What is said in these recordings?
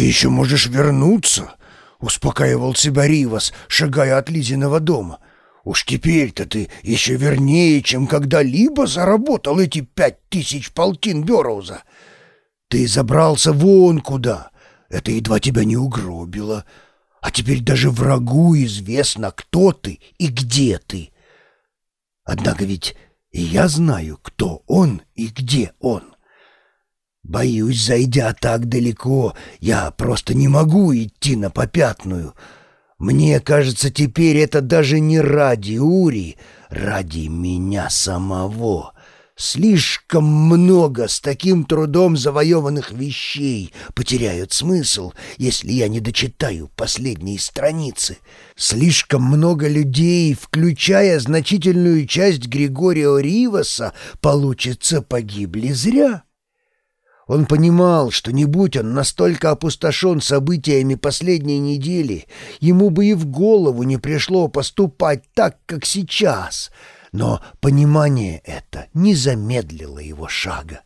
«Ты еще можешь вернуться», — успокаивал себя Ривас, шагая от Лизиного дома. «Уж теперь-то ты еще вернее, чем когда-либо заработал эти пять тысяч полтин Берроуза. Ты забрался вон куда, это едва тебя не угробило. А теперь даже врагу известно, кто ты и где ты. Однако ведь и я знаю, кто он и где он. Боюсь, зайдя так далеко, я просто не могу идти на попятную. Мне кажется, теперь это даже не ради Ури, ради меня самого. Слишком много с таким трудом завоеванных вещей потеряют смысл, если я не дочитаю последние страницы. Слишком много людей, включая значительную часть Григория Риваса, получится погибли зря. Он понимал, что не будь он настолько опустошен событиями последней недели, ему бы и в голову не пришло поступать так, как сейчас. Но понимание это не замедлило его шага.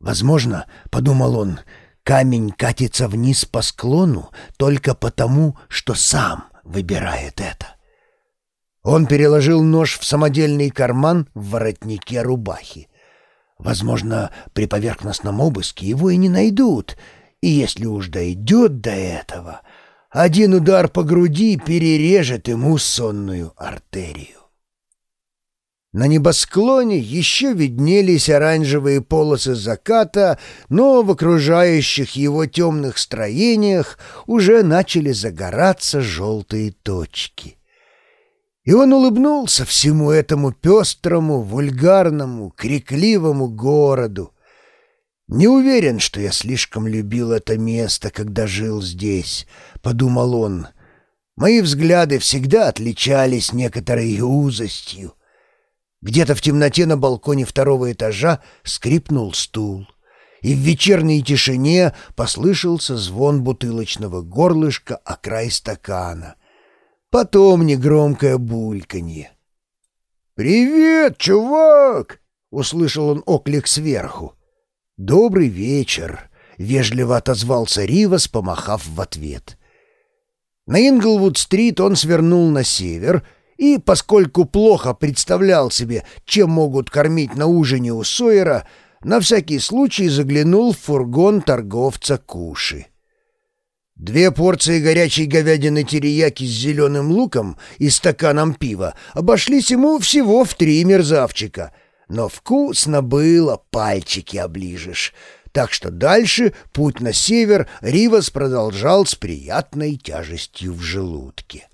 Возможно, — подумал он, — камень катится вниз по склону только потому, что сам выбирает это. Он переложил нож в самодельный карман в воротнике рубахи. Возможно, при поверхностном обыске его и не найдут, и если уж дойдет до этого, один удар по груди перережет ему сонную артерию. На небосклоне еще виднелись оранжевые полосы заката, но в окружающих его темных строениях уже начали загораться желтые точки. И он улыбнулся всему этому пестрому, вульгарному, крикливому городу. «Не уверен, что я слишком любил это место, когда жил здесь», — подумал он. «Мои взгляды всегда отличались некоторой узостью. Где-то в темноте на балконе второго этажа скрипнул стул, и в вечерней тишине послышался звон бутылочного горлышка о край стакана — Потом негромкое бульканье. «Привет, чувак!» — услышал он оклик сверху. «Добрый вечер!» — вежливо отозвался Ривас, помахав в ответ. На Инглвуд-стрит он свернул на север и, поскольку плохо представлял себе, чем могут кормить на ужине у Сойера, на всякий случай заглянул в фургон торговца Куши. Две порции горячей говядины терияки с зеленым луком и стаканом пива обошлись ему всего в три мерзавчика. Но вкусно было, пальчики оближешь. Так что дальше путь на север Ривас продолжал с приятной тяжестью в желудке.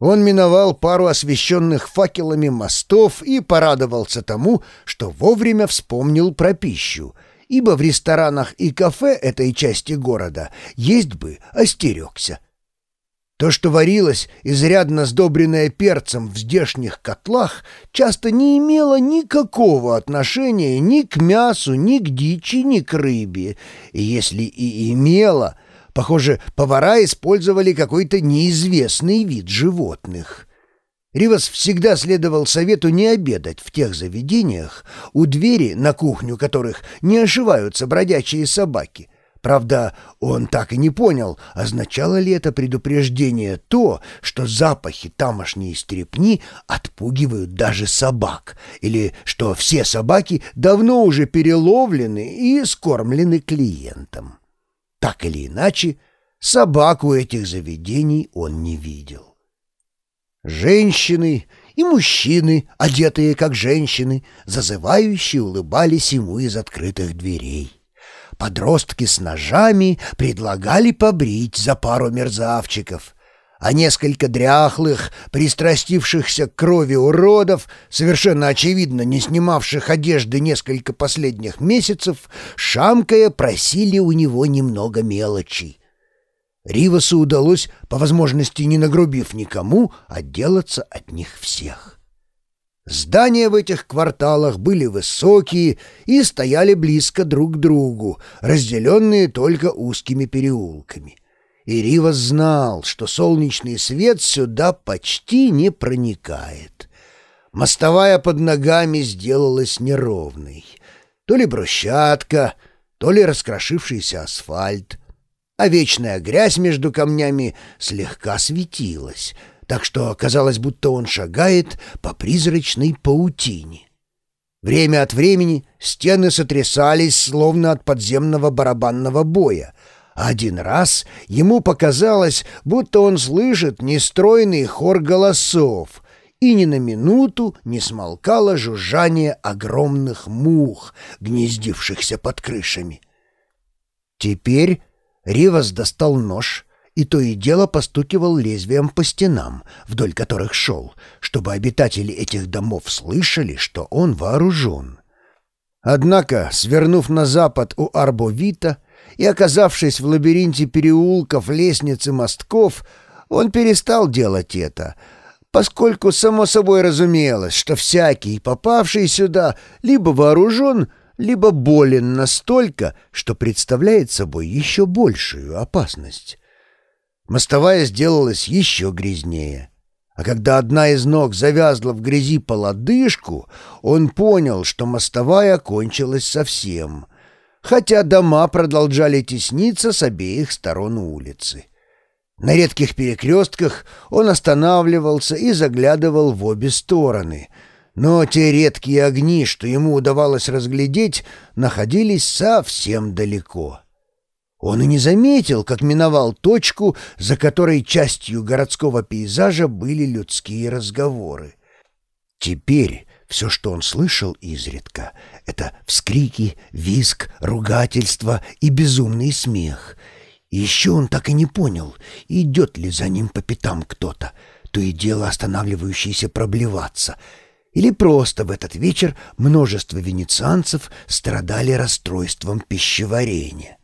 Он миновал пару освещенных факелами мостов и порадовался тому, что вовремя вспомнил про пищу — ибо в ресторанах и кафе этой части города есть бы остерегся. То, что варилось, изрядно сдобренное перцем в здешних котлах, часто не имело никакого отношения ни к мясу, ни к дичи, ни к рыбе. И если и имело, похоже, повара использовали какой-то неизвестный вид животных — Ривас всегда следовал совету не обедать в тех заведениях, у двери, на кухню которых не ошиваются бродячие собаки. Правда, он так и не понял, означало ли это предупреждение то, что запахи тамошней стрепни отпугивают даже собак, или что все собаки давно уже переловлены и скормлены клиентам. Так или иначе, собаку этих заведений он не видел. Женщины и мужчины, одетые как женщины, зазывающие улыбались ему из открытых дверей. Подростки с ножами предлагали побрить за пару мерзавчиков, а несколько дряхлых, пристрастившихся к крови уродов, совершенно очевидно не снимавших одежды несколько последних месяцев, шамкая просили у него немного мелочи. Ривасу удалось, по возможности не нагрубив никому, отделаться от них всех. Здания в этих кварталах были высокие и стояли близко друг к другу, разделенные только узкими переулками. И Ривас знал, что солнечный свет сюда почти не проникает. Мостовая под ногами сделалась неровной. То ли брусчатка, то ли раскрошившийся асфальт — а вечная грязь между камнями слегка светилась, так что казалось, будто он шагает по призрачной паутине. Время от времени стены сотрясались, словно от подземного барабанного боя, один раз ему показалось, будто он слышит нестройный хор голосов, и ни на минуту не смолкало жужжание огромных мух, гнездившихся под крышами. Теперь Ривас достал нож и то и дело постукивал лезвием по стенам, вдоль которых шел, чтобы обитатели этих домов слышали, что он вооружен. Однако, свернув на запад у Арбовита и оказавшись в лабиринте переулков, лестниц и мостков, он перестал делать это, поскольку само собой разумелось, что всякий, попавший сюда, либо вооружен, либо болен настолько, что представляет собой еще большую опасность. Мостовая сделалась еще грязнее. А когда одна из ног завязла в грязи по лодыжку, он понял, что мостовая кончилась совсем, хотя дома продолжали тесниться с обеих сторон улицы. На редких перекрестках он останавливался и заглядывал в обе стороны, но те редкие огни, что ему удавалось разглядеть, находились совсем далеко. Он и не заметил, как миновал точку, за которой частью городского пейзажа были людские разговоры. Теперь все, что он слышал изредка, — это вскрики, визг, ругательство и безумный смех. Еще он так и не понял, идет ли за ним по пятам кто-то, то и дело останавливающийся проблеваться — или просто в этот вечер множество венецианцев страдали расстройством пищеварения.